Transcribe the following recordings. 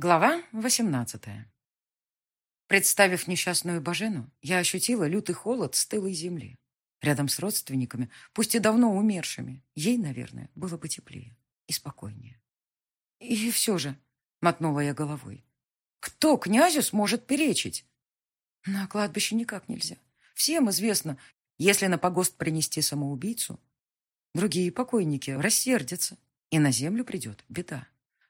Глава 18 Представив несчастную Бажену, я ощутила лютый холод стылой земли. Рядом с родственниками, пусть и давно умершими, ей, наверное, было бы теплее и спокойнее. И все же, мотнула я головой, кто князю сможет перечить? На кладбище никак нельзя. Всем известно, если на погост принести самоубийцу, другие покойники рассердятся, и на землю придет беда.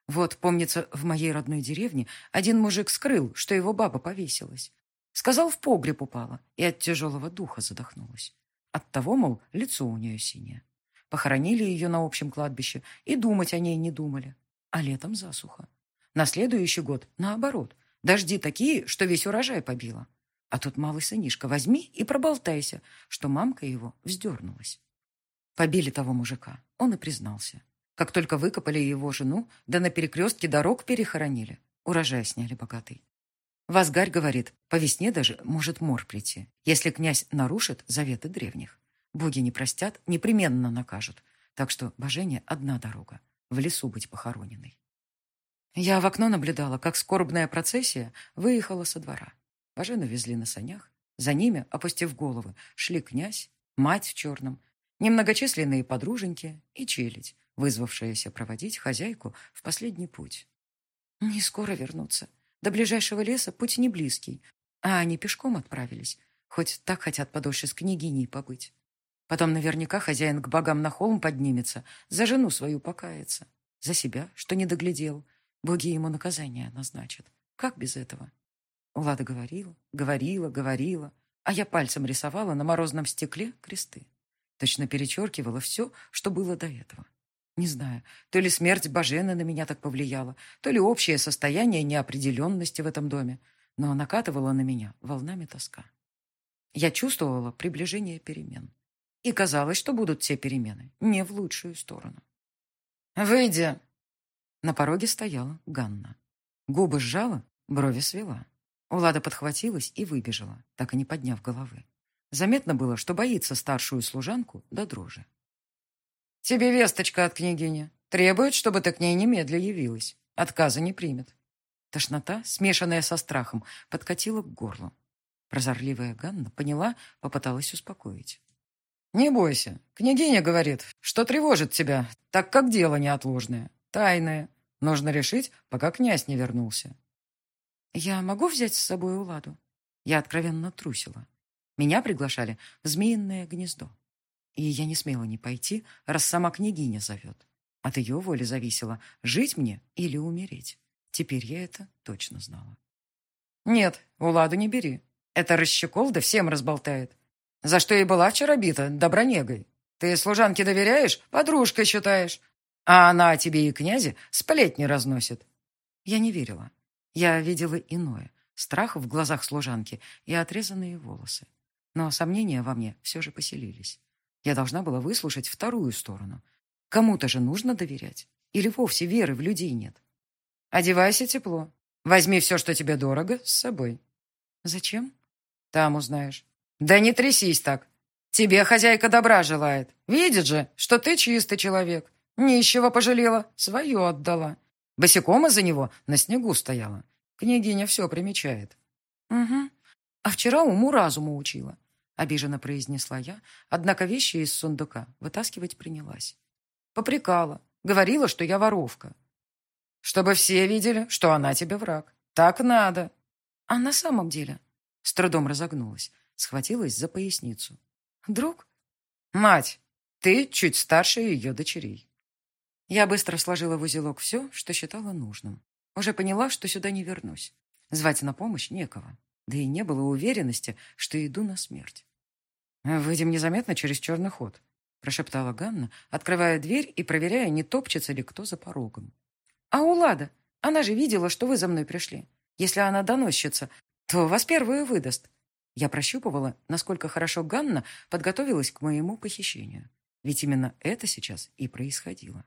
Вот, помнится, в моей родной деревне один мужик скрыл, что его баба повесилась. Сказал, в погреб упала и от тяжелого духа задохнулась. Оттого, мол, лицо у нее синее. Похоронили ее на общем кладбище и думать о ней не думали. А летом засуха. На следующий год, наоборот, дожди такие, что весь урожай побило. А тут малый сынишка возьми и проболтайся, что мамка его вздернулась. Побили того мужика, он и признался. Как только выкопали его жену, да на перекрестке дорог перехоронили. Урожай сняли богатый. Вазгарь говорит, по весне даже может мор прийти, если князь нарушит заветы древних. Боги не простят, непременно накажут. Так что божение одна дорога — в лесу быть похороненной. Я в окно наблюдала, как скорбная процессия выехала со двора. Божену везли на санях. За ними, опустив головы, шли князь, мать в черном, немногочисленные подруженьки и челядь, вызвавшаяся проводить хозяйку в последний путь. Не скоро вернуться. До ближайшего леса путь не близкий, а они пешком отправились, хоть так хотят подольше с княгиней побыть. Потом наверняка хозяин к богам на холм поднимется, за жену свою покается, за себя, что не доглядел. Боги ему наказание назначат. Как без этого? Улада говорила, говорила, говорила, а я пальцем рисовала на морозном стекле кресты. Точно перечеркивала все, что было до этого. Не знаю, то ли смерть Бажена на меня так повлияла, то ли общее состояние неопределенности в этом доме, но накатывала на меня волнами тоска. Я чувствовала приближение перемен. И казалось, что будут те перемены не в лучшую сторону. «Выйди!» На пороге стояла Ганна. Губы сжала, брови свела. Улада подхватилась и выбежала, так и не подняв головы. Заметно было, что боится старшую служанку до дрожи. «Тебе весточка от княгини. Требует, чтобы ты к ней немедля явилась. Отказа не примет». Тошнота, смешанная со страхом, подкатила к горлу. Прозорливая Ганна поняла, попыталась успокоить. «Не бойся. Княгиня говорит, что тревожит тебя, так как дело неотложное, тайное. Нужно решить, пока князь не вернулся». «Я могу взять с собой Уладу?» Я откровенно трусила. Меня приглашали в змеиное гнездо. И я не смела не пойти, раз сама княгиня зовет. От ее воли зависело, жить мне или умереть. Теперь я это точно знала. «Нет, Уладу не бери. Это расщекол да всем разболтает. За что и была вчера бита добронегой. Ты служанке доверяешь, подружкой считаешь, а она тебе и князе сплетни разносит». Я не верила. Я видела иное. Страх в глазах служанки и отрезанные волосы. Но сомнения во мне все же поселились. Я должна была выслушать вторую сторону. Кому-то же нужно доверять. Или вовсе веры в людей нет. Одевайся тепло. Возьми все, что тебе дорого, с собой. Зачем? Там узнаешь. Да не трясись так. Тебе хозяйка добра желает. Видит же, что ты чистый человек. Нищего пожалела, свое отдала. Босиком из-за него на снегу стояла. Княгиня все примечает. Угу. А вчера уму-разуму учила. Обиженно произнесла я, однако вещи из сундука вытаскивать принялась. Попрекала, говорила, что я воровка. Чтобы все видели, что она тебе враг. Так надо. А на самом деле... С трудом разогнулась, схватилась за поясницу. Друг? Мать, ты чуть старше ее дочерей. Я быстро сложила в узелок все, что считала нужным. Уже поняла, что сюда не вернусь. Звать на помощь некого. Да и не было уверенности, что иду на смерть. «Выйдем незаметно через черный ход», — прошептала Ганна, открывая дверь и проверяя, не топчется ли кто за порогом. «А Улада? Она же видела, что вы за мной пришли. Если она доносчица, то вас первую выдаст». Я прощупывала, насколько хорошо Ганна подготовилась к моему похищению. Ведь именно это сейчас и происходило.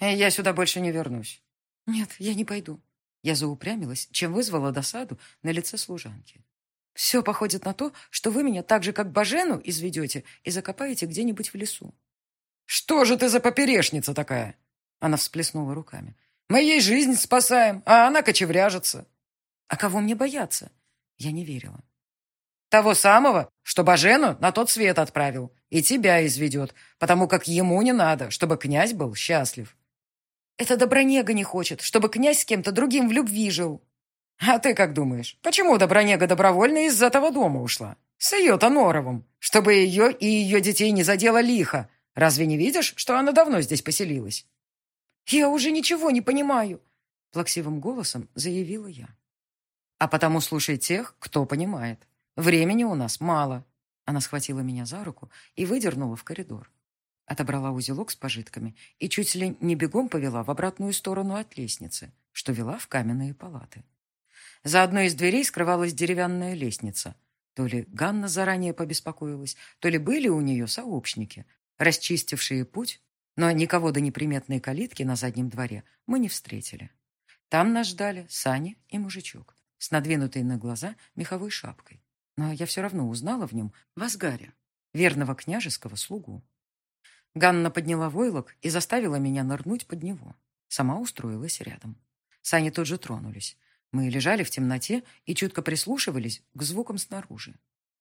«Я сюда больше не вернусь». «Нет, я не пойду». Я заупрямилась, чем вызвала досаду на лице служанки. Все походит на то, что вы меня так же, как Бажену, изведете и закопаете где-нибудь в лесу. «Что же ты за поперешница такая?» Она всплеснула руками. Мы ей жизнь спасаем, а она кочевряжется. А кого мне бояться? Я не верила. Того самого, что Бажену на тот свет отправил, и тебя изведет, потому как ему не надо, чтобы князь был счастлив. Это Добронега не хочет, чтобы князь с кем-то другим в любви жил. А ты как думаешь, почему Добронега добровольно из этого дома ушла? С ее-то Норовым, чтобы ее и ее детей не задело лихо. Разве не видишь, что она давно здесь поселилась? Я уже ничего не понимаю, плаксивым голосом заявила я. А потому слушай тех, кто понимает. Времени у нас мало. Она схватила меня за руку и выдернула в коридор. Отобрала узелок с пожитками и чуть ли не бегом повела в обратную сторону от лестницы, что вела в каменные палаты. За одной из дверей скрывалась деревянная лестница. То ли Ганна заранее побеспокоилась, то ли были у нее сообщники, расчистившие путь, но никого до неприметной калитки на заднем дворе мы не встретили. Там нас ждали Саня и мужичок с надвинутой на глаза меховой шапкой. Но я все равно узнала в нем Вазгаря, верного княжеского слугу. Ганна подняла войлок и заставила меня нырнуть под него. Сама устроилась рядом. Сани тут же тронулись. Мы лежали в темноте и чутко прислушивались к звукам снаружи.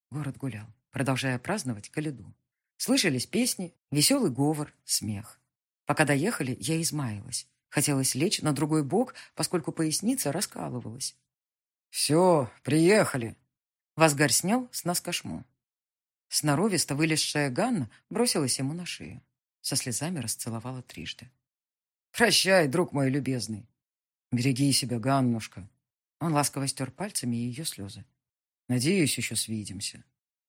Город гулял, продолжая праздновать Каледу. Слышались песни, веселый говор, смех. Пока доехали, я измаялась. Хотелось лечь на другой бок, поскольку поясница раскалывалась. «Все, приехали!» Вазгарь снял с нас кошму. Сноровисто вылезшая Ганна бросилась ему на шею. Со слезами расцеловала трижды. «Прощай, друг мой любезный. Береги себя, Ганнушка». Он ласково стер пальцами ее слезы. «Надеюсь, еще свидимся.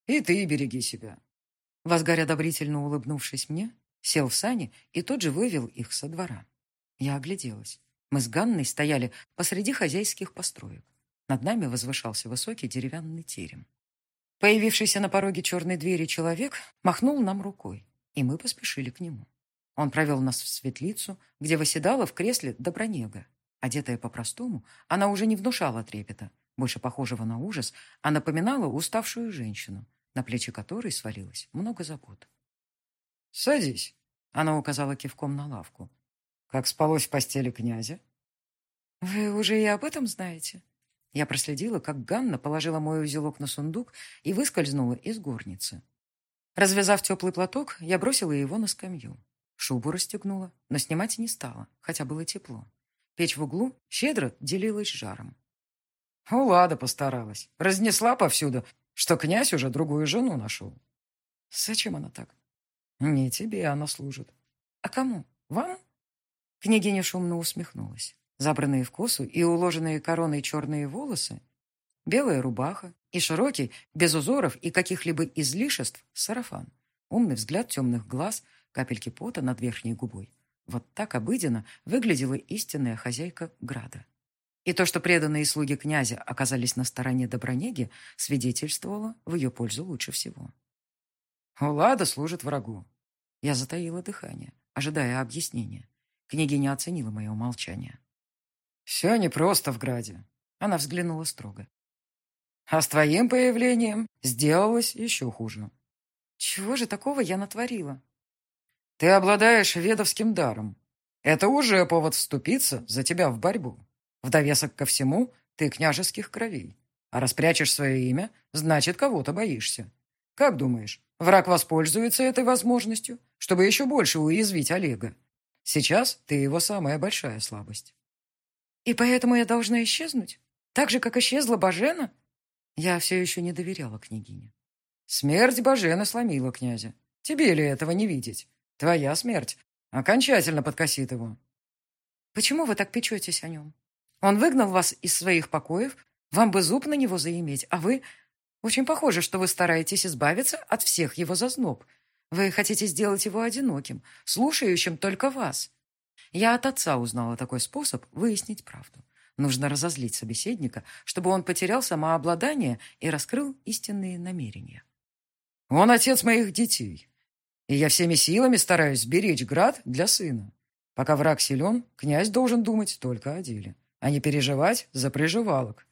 И ты береги себя». Вазгарь, одобрительно улыбнувшись мне, сел в сани и тут же вывел их со двора. Я огляделась. Мы с Ганной стояли посреди хозяйских построек. Над нами возвышался высокий деревянный терем. Появившийся на пороге черной двери человек махнул нам рукой, и мы поспешили к нему. Он провел нас в светлицу, где восседала в кресле Добронега. Одетая по-простому, она уже не внушала трепета, больше похожего на ужас, а напоминала уставшую женщину, на плечи которой свалилось много забот. «Садись», — она указала кивком на лавку. «Как спалось в постели князя?» «Вы уже и об этом знаете?» Я проследила, как Ганна положила мой узелок на сундук и выскользнула из горницы. Развязав теплый платок, я бросила его на скамью. Шубу расстегнула, но снимать не стала, хотя было тепло. Печь в углу щедро делилась жаром. Лада постаралась. Разнесла повсюду, что князь уже другую жену нашел. Зачем она так? Не тебе она служит. А кому? Вам? Княгиня шумно усмехнулась забранные в косу и уложенные короной черные волосы, белая рубаха и широкий, без узоров и каких-либо излишеств, сарафан, умный взгляд темных глаз, капельки пота над верхней губой. Вот так обыденно выглядела истинная хозяйка Града. И то, что преданные слуги князя оказались на стороне Добронеги, свидетельствовало в ее пользу лучше всего. «Лада служит врагу». Я затаила дыхание, ожидая объяснения. Княгиня оценила мое молчание. «Все непросто в Граде», — она взглянула строго. «А с твоим появлением сделалось еще хуже». «Чего же такого я натворила?» «Ты обладаешь ведовским даром. Это уже повод вступиться за тебя в борьбу. В довесок ко всему ты княжеских кровей. А распрячешь свое имя, значит, кого-то боишься. Как думаешь, враг воспользуется этой возможностью, чтобы еще больше уязвить Олега? Сейчас ты его самая большая слабость». И поэтому я должна исчезнуть? Так же, как исчезла Бажена? Я все еще не доверяла княгине. Смерть Бажена сломила князя. Тебе ли этого не видеть? Твоя смерть окончательно подкосит его. Почему вы так печетесь о нем? Он выгнал вас из своих покоев, вам бы зуб на него заиметь, а вы... Очень похоже, что вы стараетесь избавиться от всех его зазноб. Вы хотите сделать его одиноким, слушающим только вас. Я от отца узнала такой способ выяснить правду. Нужно разозлить собеседника, чтобы он потерял самообладание и раскрыл истинные намерения. Он отец моих детей, и я всеми силами стараюсь беречь град для сына. Пока враг силен, князь должен думать только о деле, а не переживать за приживалок.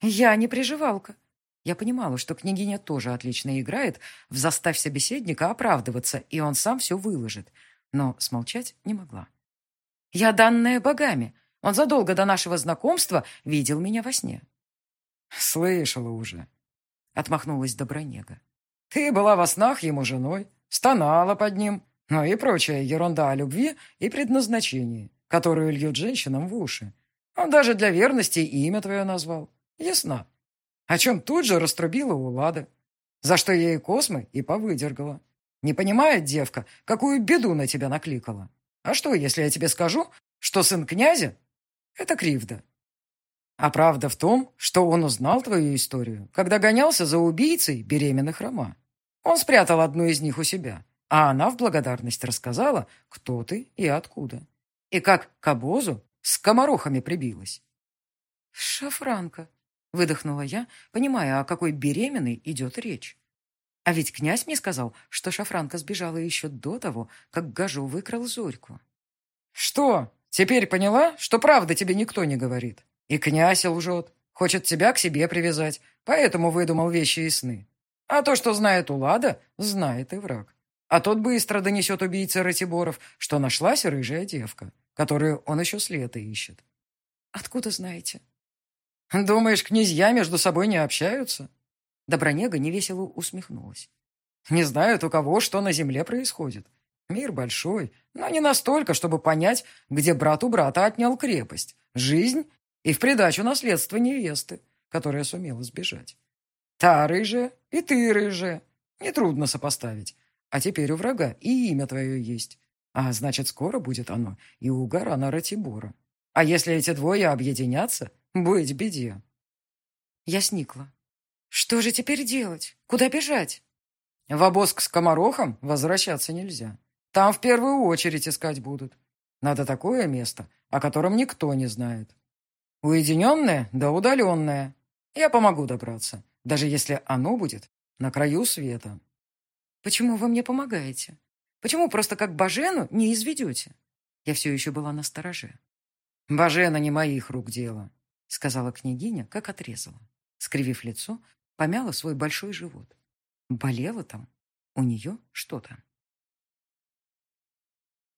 Я не приживалка. Я понимала, что княгиня тоже отлично играет в заставь собеседника оправдываться, и он сам все выложит, но смолчать не могла. Я данная богами. Он задолго до нашего знакомства видел меня во сне. Слышала уже. Отмахнулась Добронега. Ты была во снах ему женой, стонала под ним, ну и прочая ерунда о любви и предназначении, которую льют женщинам в уши. Он даже для верности имя твое назвал. Ясно. О чем тут же раструбила у Лады. За что ей космы и повыдергала. Не понимает девка, какую беду на тебя накликала. А что, если я тебе скажу, что сын князя — это кривда? А правда в том, что он узнал твою историю, когда гонялся за убийцей беременных Рома. Он спрятал одну из них у себя, а она в благодарность рассказала, кто ты и откуда. И как к обозу с комарохами прибилась. «Шафранка», — выдохнула я, понимая, о какой беременной идет речь. А ведь князь мне сказал, что Шафранка сбежала еще до того, как Гажу выкрал Зорьку. «Что, теперь поняла, что правда тебе никто не говорит? И князь лжет, хочет тебя к себе привязать, поэтому выдумал вещи и сны. А то, что знает Улада, знает и враг. А тот быстро донесет убийце Ратиборов, что нашлась рыжая девка, которую он еще с лета ищет. Откуда знаете? Думаешь, князья между собой не общаются? Добронега невесело усмехнулась. Не знают, у кого что на земле происходит. Мир большой, но не настолько, чтобы понять, где брат у брата отнял крепость, жизнь и в придачу наследство невесты, которая сумела сбежать. Та рыжая и ты рыжая. Нетрудно сопоставить. А теперь у врага и имя твое есть. А значит, скоро будет оно и у Гарана Ратибора. А если эти двое объединятся, быть беде. Я сникла. Что же теперь делать? Куда бежать? В обоз к скоморохам возвращаться нельзя. Там в первую очередь искать будут. Надо такое место, о котором никто не знает. Уединенное да удаленное. Я помогу добраться, даже если оно будет на краю света. Почему вы мне помогаете? Почему просто как Бажену не изведете? Я все еще была на стороже. Бажена не моих рук дело, сказала княгиня, как отрезала. Скривив лицо, помяла свой большой живот. Болело там у нее что-то.